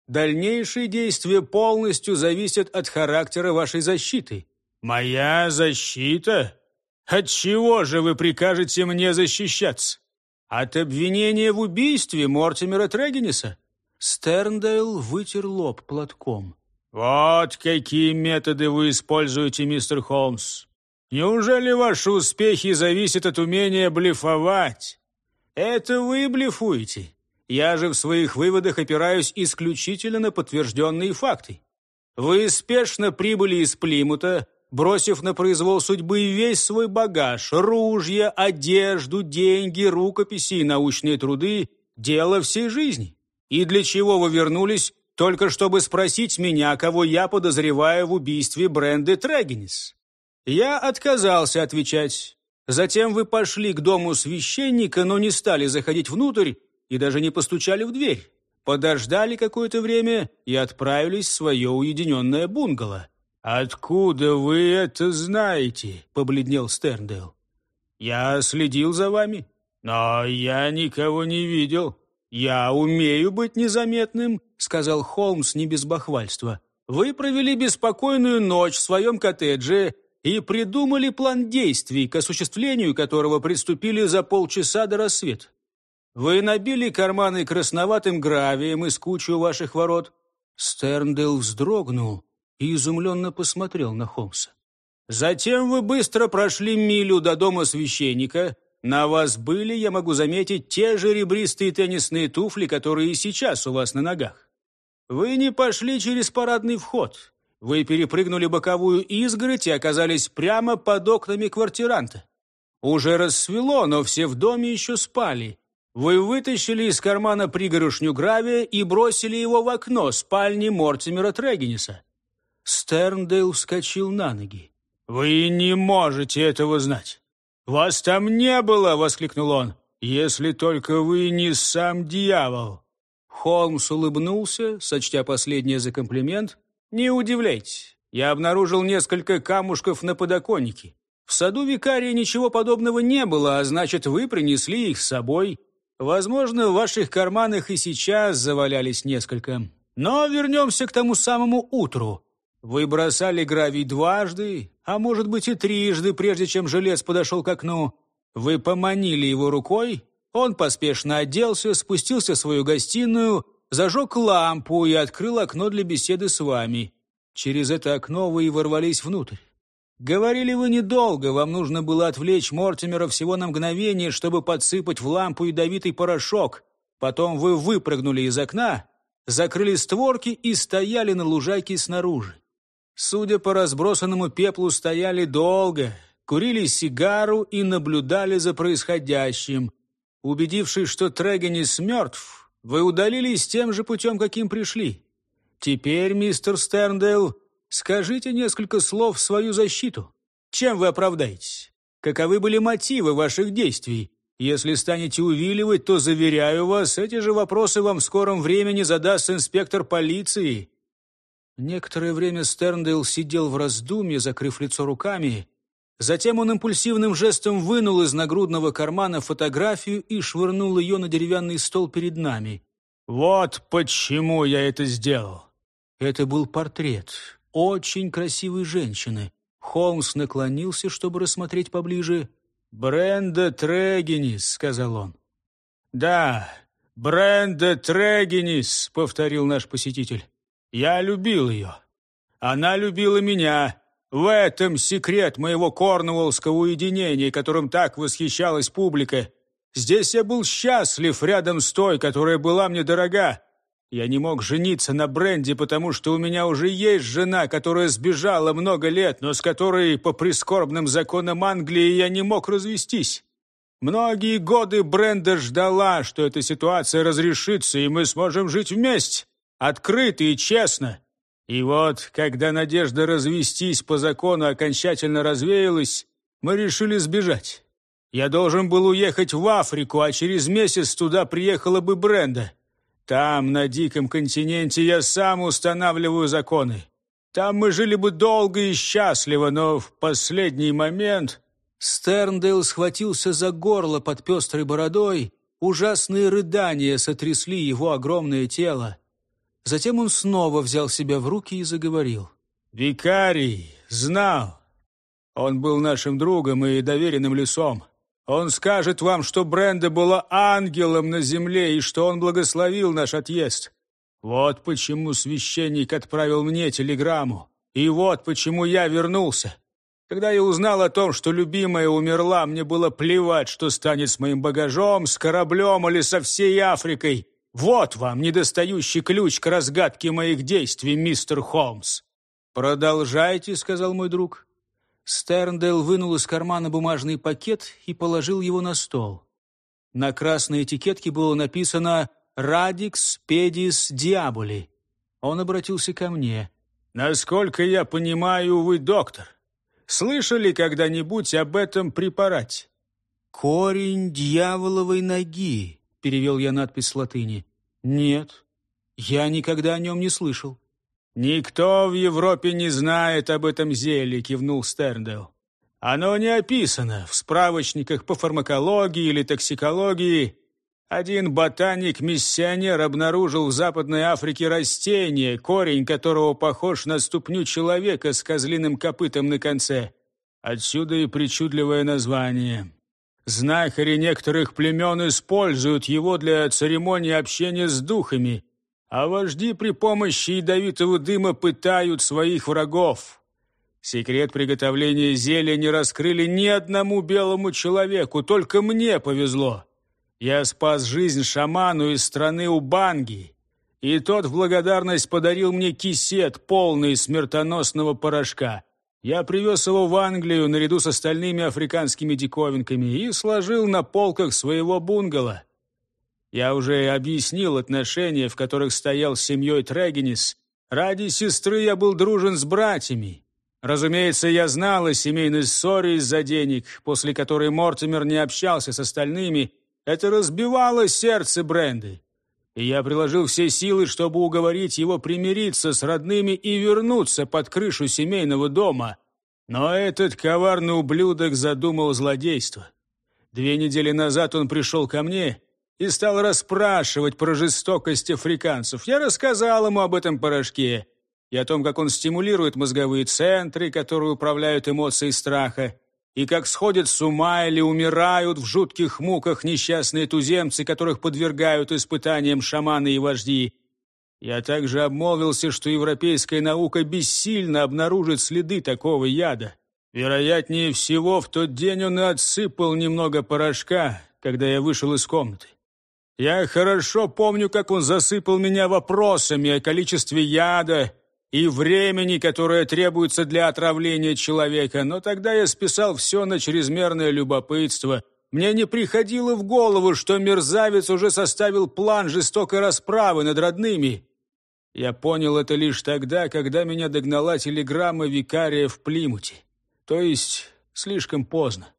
Дальнейшие действия полностью зависят от характера вашей защиты». «Моя защита? От чего же вы прикажете мне защищаться?» От обвинения в убийстве Мортимера Трегениса? Стерндейл вытер лоб платком. «Вот какие методы вы используете, мистер Холмс. Неужели ваши успехи зависят от умения блефовать?» «Это вы блефуете. Я же в своих выводах опираюсь исключительно на подтвержденные факты. Вы спешно прибыли из Плимута, бросив на произвол судьбы весь свой багаж, ружья, одежду, деньги, рукописи и научные труды, дело всей жизни. И для чего вы вернулись, только чтобы спросить меня, кого я подозреваю в убийстве Бренды Трегенис? Я отказался отвечать. Затем вы пошли к дому священника, но не стали заходить внутрь и даже не постучали в дверь. Подождали какое-то время и отправились в свое уединенное бунгало. «Откуда вы это знаете?» — побледнел Стерндейл. «Я следил за вами, но я никого не видел». «Я умею быть незаметным», — сказал Холмс не без бахвальства. Вы провели беспокойную ночь в своем коттедже и придумали план действий, к осуществлению которого приступили за полчаса до рассвета. Вы набили карманы красноватым гравием из кучи у ваших ворот. Стерндейл вздрогнул и изумленно посмотрел на Холмса. Затем вы быстро прошли милю до дома священника. На вас были, я могу заметить, те же ребристые теннисные туфли, которые и сейчас у вас на ногах. Вы не пошли через парадный вход. Вы перепрыгнули боковую изгородь и оказались прямо под окнами квартиранта. Уже рассвело, но все в доме еще спали. Вы вытащили из кармана пригоршню гравия и бросили его в окно спальни Мортимера Трегениса. Стерндейл вскочил на ноги. «Вы не можете этого знать! Вас там не было!» — воскликнул он. «Если только вы не сам дьявол!» Холмс улыбнулся, сочтя последнее за комплимент. «Не удивляйтесь, я обнаружил несколько камушков на подоконнике. В саду викария ничего подобного не было, а значит, вы принесли их с собой. Возможно, в ваших карманах и сейчас завалялись несколько. Но вернемся к тому самому утру. Вы бросали гравий дважды, а может быть и трижды, прежде чем жилец подошел к окну. Вы поманили его рукой, он поспешно оделся, спустился в свою гостиную, зажег лампу и открыл окно для беседы с вами. Через это окно вы и ворвались внутрь. Говорили вы недолго, вам нужно было отвлечь Мортимера всего на мгновение, чтобы подсыпать в лампу ядовитый порошок. Потом вы выпрыгнули из окна, закрыли створки и стояли на лужайке снаружи. Судя по разбросанному пеплу, стояли долго, курили сигару и наблюдали за происходящим. Убедившись, что Трегенис мертв, вы удалились тем же путем, каким пришли. Теперь, мистер Стерндейл, скажите несколько слов в свою защиту. Чем вы оправдаетесь? Каковы были мотивы ваших действий? Если станете увиливать, то, заверяю вас, эти же вопросы вам в скором времени задаст инспектор полиции. Некоторое время Стерндейл сидел в раздумье, закрыв лицо руками, Затем он импульсивным жестом вынул из нагрудного кармана фотографию и швырнул ее на деревянный стол перед нами. «Вот почему я это сделал!» Это был портрет очень красивой женщины. Холмс наклонился, чтобы рассмотреть поближе. «Бренда Трегенис», — сказал он. «Да, Бренда Трегенис», — повторил наш посетитель. «Я любил ее. Она любила меня. В этом секрет моего корнуоллского уединения, которым так восхищалась публика. Здесь я был счастлив рядом с той, которая была мне дорога. Я не мог жениться на Бренди, потому что у меня уже есть жена, которая сбежала много лет, но с которой по прискорбным законам Англии я не мог развестись. Многие годы Бренда ждала, что эта ситуация разрешится, и мы сможем жить вместе, открыто и честно. И вот, когда надежда развестись по закону окончательно развеялась, мы решили сбежать. Я должен был уехать в Африку, а через месяц туда приехала бы Бренда. Там, на диком континенте, я сам устанавливаю законы. Там мы жили бы долго и счастливо, но в последний момент... Стерндейл схватился за горло под пестрой бородой. Ужасные рыдания сотрясли его огромное тело. Затем он снова взял себя в руки и заговорил. «Викарий знал. Он был нашим другом и доверенным лицом. Он скажет вам, что Бренда была ангелом на земле и что он благословил наш отъезд. Вот почему священник отправил мне телеграмму. И вот почему я вернулся. Когда я узнал о том, что любимая умерла, мне было плевать, что станет с моим багажом, с кораблем или со всей Африкой. Вот вам недостающий ключ к разгадке моих действий, мистер Холмс. Продолжайте, сказал мой друг. Стерндейл вынул из кармана бумажный пакет и положил его на стол. На красной этикетке было написано «Радикс педис диаболи». Он обратился ко мне. «Насколько я понимаю, вы доктор. Слышали когда-нибудь об этом препарате?» «Корень дьяволовой ноги», перевел я надпись с латыни. «Нет, я никогда о нем не слышал». «Никто в Европе не знает об этом зелье», — кивнул Стерндейл. «Оно не описано в справочниках по фармакологии или токсикологии. Один ботаник-миссионер обнаружил в Западной Африке растение, корень которого похож на ступню человека с козлиным копытом на конце. Отсюда и причудливое название. Знахари некоторых племен используют его для церемонии общения с духами, а вожди при помощи ядовитого дыма пытают своих врагов. Секрет приготовления зелья не раскрыли ни одному белому человеку, только мне повезло. Я спас жизнь шаману из страны Убанги, и тот в благодарность подарил мне кисет, полный смертоносного порошка. Я привез его в Англию наряду с остальными африканскими диковинками и сложил на полках своего бунгало. Я уже объяснил отношения, в которых стоял с семьей Трегенис. Ради сестры я был дружен с братьями, Разумеется, я знал о семейной ссоре из-за денег, после которой Мортимер не общался с остальными. Это разбивало сердце Бренды. И я приложил все силы, чтобы уговорить его примириться с родными и вернуться под крышу семейного дома. Но этот коварный ублюдок задумал злодейство. Две недели назад он пришел ко мне и стал расспрашивать про жестокость африканцев. Я рассказал ему об этом порошке и о том, как он стимулирует мозговые центры, которые управляют эмоцией страха, и как сходят с ума или умирают в жутких муках несчастные туземцы, которых подвергают испытаниям шаманы и вожди. Я также обмолвился, что европейская наука бессильно обнаружит следы такого яда. Вероятнее всего, в тот день он и отсыпал немного порошка, когда я вышел из комнаты. Я хорошо помню, как он засыпал меня вопросами о количестве яда, и времени, которое требуется для отравления человека, но тогда я списал все на чрезмерное любопытство. Мне не приходило в голову, что мерзавец уже составил план жестокой расправы над родными. Я понял это лишь тогда, когда меня догнала телеграмма викария в Плимуте. То есть слишком поздно.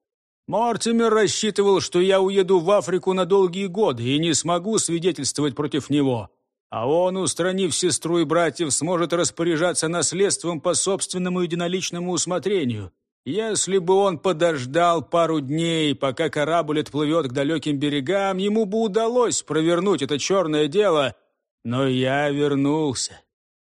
Мортимер рассчитывал, что я уеду в Африку на долгие годы и не смогу свидетельствовать против него а он, устранив сестру и братьев, сможет распоряжаться наследством по собственному единоличному усмотрению. Если бы он подождал пару дней, пока корабль отплывет к далеким берегам, ему бы удалось провернуть это черное дело. Но я вернулся.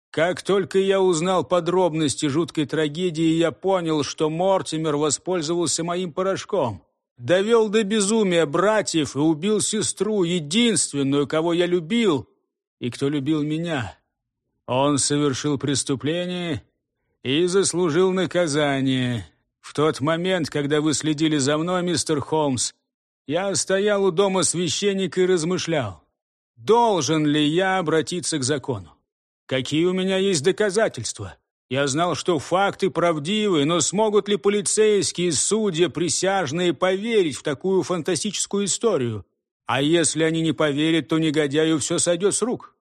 Как только я узнал подробности жуткой трагедии, я понял, что Мортимер воспользовался моим порошком. Довел до безумия братьев и убил сестру, единственную, кого я любил — и кто любил меня. Он совершил преступление и заслужил наказание. В тот момент, когда вы следили за мной, мистер Холмс, я стоял у дома священника и размышлял, должен ли я обратиться к закону. Какие у меня есть доказательства? Я знал, что факты правдивы, но смогут ли полицейские, судья, присяжные поверить в такую фантастическую историю? А если они не поверят, то негодяю все сойдет с рук.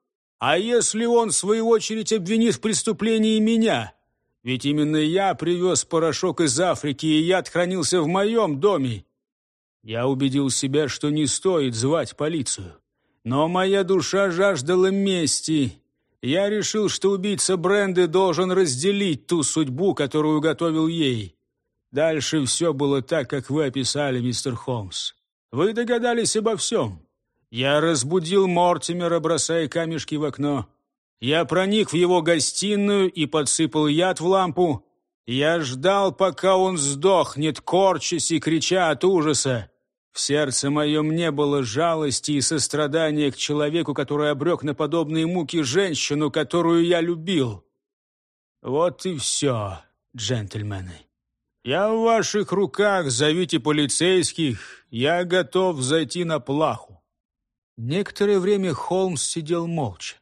А если он, в свою очередь, обвинит в преступлении меня? Ведь именно я привез порошок из Африки, и яд хранился в моем доме. Я убедил себя, что не стоит звать полицию. Но моя душа жаждала мести. Я решил, что убийца Бренды должен разделить ту судьбу, которую готовил ей. Дальше все было так, как вы описали, мистер Холмс. Вы догадались обо всем. Я разбудил Мортимера, бросая камешки в окно. Я проник в его гостиную и подсыпал яд в лампу. Я ждал, пока он сдохнет, корчась и крича от ужаса. В сердце моем не было жалости и сострадания к человеку, который обрек на подобные муки женщину, которую я любил. Вот и все, джентльмены. Я в ваших руках, зовите полицейских, я готов зайти на плаху. Некоторое время Холмс сидел молча.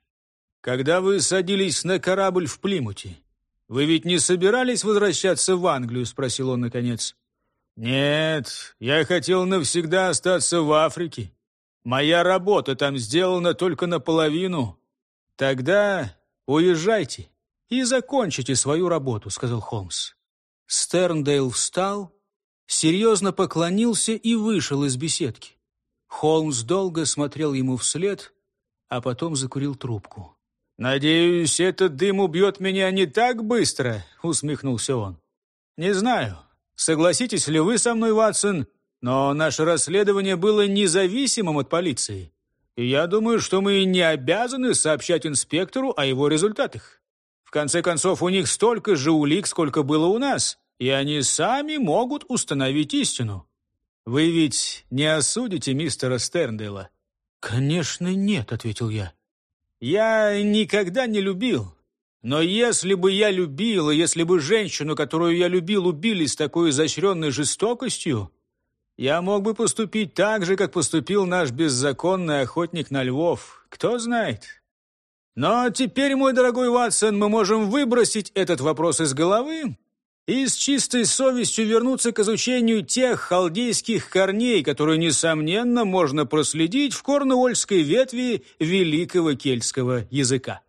«Когда вы садились на корабль в Плимуте, вы ведь не собирались возвращаться в Англию?» — спросил он наконец. «Нет, я хотел навсегда остаться в Африке. Моя работа там сделана только наполовину. Тогда уезжайте и закончите свою работу», — сказал Холмс. Стерндейл встал, серьезно поклонился и вышел из беседки. Холмс долго смотрел ему вслед, а потом закурил трубку. «Надеюсь, этот дым убьет меня не так быстро», — усмехнулся он. «Не знаю, согласитесь ли вы со мной, Ватсон, Но наше расследование было независимым от полиции. И я думаю, что мы не обязаны сообщать инспектору о его результатах. В конце концов, у них столько же улик, сколько было у нас, и они сами могут установить истину. Вы ведь не осудите мистера Стерндейла?» «Конечно нет», — ответил я. «Я никогда не любил. Но если бы я любил, и если бы женщину, которую я любил, убили с такой изощренной жестокостью, я мог бы поступить так же, как поступил наш беззаконный охотник на львов. Кто знает. Но теперь, мой дорогой Ватсон, мы можем выбросить этот вопрос из головы и с чистой совестью вернуться к изучению тех халдейских корней, которые, несомненно, можно проследить в корнуольской ветви великого кельтского языка.